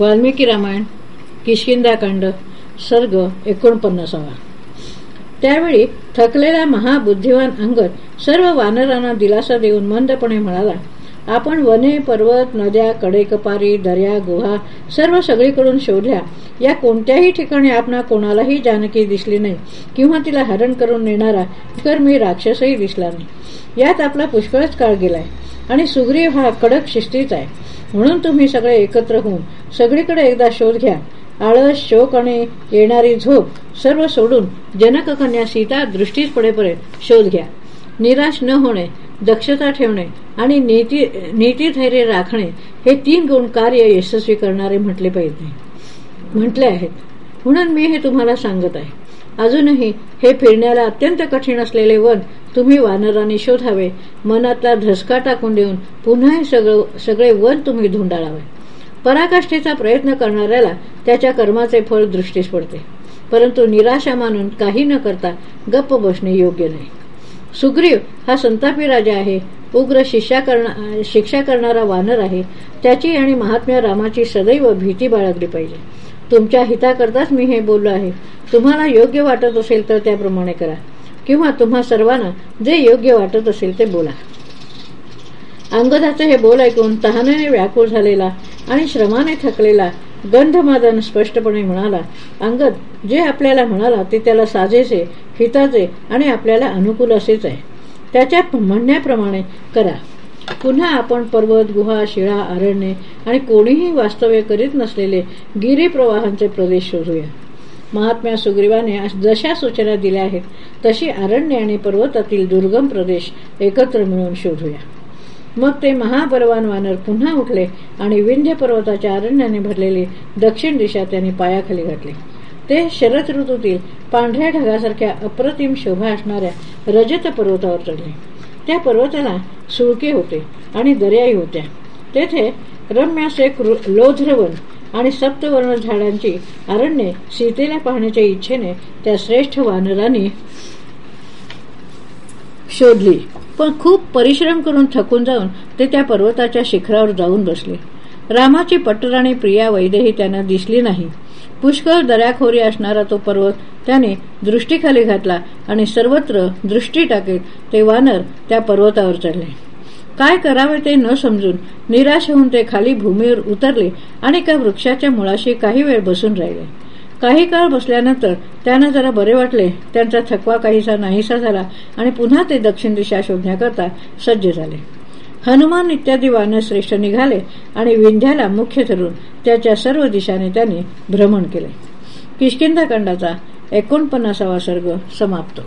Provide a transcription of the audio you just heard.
वाल्मिकी रामायण किशकिंदाकांड सर्ग एकोणपन्नासावा. त्यावेळी थकलेला महाबुद्धिवान अंगद सर्व वानरांना दिलासा देऊन मंदपणे म्हणाला आपण वने पर्वत नद्या कडेकपारी दर्या गुहा सर्व सगळीकडून शोधल्या. या कोणत्याही ठिकाणी आपणा कोणालाही जानकी दिसली नाही किंवा तिला हरण करून नेणारा तर मी राक्षसही दिसला नाही. यात आपला पुष्कळच काळ गेलाय आणि सुग्रीव हा कडक शिस्तीच आहे. म्हणून तुम्ही सगळे एकत्र होऊन सगळीकडे एकदा शोध घ्या. आळस शोक आणि येणारी झोप सर्व सोडून जनक कन्या सीता दृष्टीच पडेपर्यंत शोध घ्या. निराश न होणे दक्षता ठेवणे आणि नीती धैर्य राखणे हे तीन गुण कार्य यशस्वी करणारे म्हटले पाहिजे. म्हटले आहेत. म्हणून मी हे तुम्हाला सांगत आहे. अजूनही हे फिरण्याला अत्यंत कठीण असलेले वन तुम्ही वानराने शोधावे. मनातला धसका टाकून देऊन पुन्हा हे सगळे वन तुम्ही धुंडाळावे. पराकाष्ठेचा प्रयत्न करणाऱ्याला त्याच्या कर्माचे फळ दृष्टीस पडते. परंतु निराशा मानून काही न करता गप्प बसणे योग्य नाही. सुग्रीव हा संतापी राजा आहे उग्र शिक्षा करणार शिक्षा करणारा वानर आहे त्याची आणि महात्म्या रामाची सदैव भीती बाळगली पाहिजे. तुमच्या हिताकरताच मी हे बोललो आहे. तुम्हाला योग्य वाटत असेल तर त्याप्रमाणे करा. किंवा तुम्हा सर्वांना जे योग्य वाटत असेल ते बोला. अंगदाचे हे बोल ऐकून तहानेने व्याकुळ झालेला आणि श्रमाने थकलेला गंधमादन स्पष्टपणे म्हणाला अंगद जे आपल्याला म्हणाला ते त्याला साजेचे हिताचे आणि आपल्याला अनुकूल असेच आहे. त्याच्या म्हणण्याप्रमाणे करा. पुन्हा आपण पर्वत गुहा शिळा अरण्ये आणि कोणीही वास्तव्य करीत नसलेले गिरी प्रवाहांचे प्रदेश शोधूया. महात्म्या सुग्रीवाने जशा सूचना दिल्या आहेत तशी अरण्य आणि पर्वतातील दुर्गम प्रदेश एकत्र मिळून शोधूया. मग ते महाबलवान वानर पुन्हा उठले आणि विंध्य पर्वताच्या अरण्याने भरलेली दक्षिण दिशा त्यांनी पायाखाली घातली. ते शरद ऋतूतील पांढऱ्या ढगासारख्या अप्रतिम शोभा असणाऱ्या रजत पर्वतावर चढले. त्या पर्वताला सुळके होते आणि दर्याई होत्या. तेथे रम्यासे लोध्रवन आणि सप्तवर्ण झाडांची अरण्ये सीतेला पाहण्याच्या इच्छेने त्या श्रेष्ठ वानरांनी शोधली. पण खूप परिश्रम करून थकून जाऊन ते त्या पर्वताच्या शिखरावर जाऊन बसले. रामाची पटराणी प्रिया वैदेही त्यांना दिसली नाही. पुष्कळ दऱ्याखोरी असणारा तो पर्वत त्याने दृष्टीखाली घातला आणि सर्वत्र दृष्टी टाकेत ते वानर त्या पर्वतावर चढले. काय करावे ते न समजून निराश होऊन ते खाली भूमीवर उतरले आणि एका वृक्षाच्या मुळाशी काही वेळ बसून राहिले. काही काळ बसल्यानंतर त्यांना जरा बरे वाटले. त्यांचा थकवा काहीसा नाहीसा झाला आणि पुन्हा ते दक्षिण दिशा शोधण्याकरता सज्ज झाले. हनुमान इत्यादी वानश्रेष्ठ निघाले आणि विंध्याला मुख्य धरून त्याच्या सर्व दिशाने त्यांनी भ्रमण केले. किशकिंदाकांडाचा एकोणपन्नासावा सर्ग समाप्त.